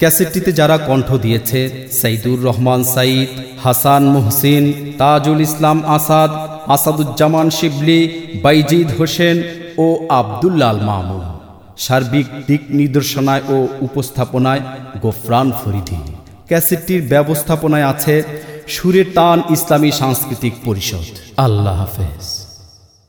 ক্যাসেটটিতে যারা কণ্ঠ দিয়েছে, সাইদুর রহমান সাইদ, হাসান মুহসিন, তাজুল ইসলাম আসাদ, আসাদুজ্জামান শিবলি, বাইজিদ হোসেন ও আবদুল্লাল মামুন। সার্বিক দিক নির্দেশনায় ও উপস্থাপনায় গোফরান ফরিদি। ক্যাসেটটির ব্যবস্থাপনায় আছে সুরে টান ইসলামী সাংস্কৃতিক পরিষদ। আল্লাহ হাফেজ।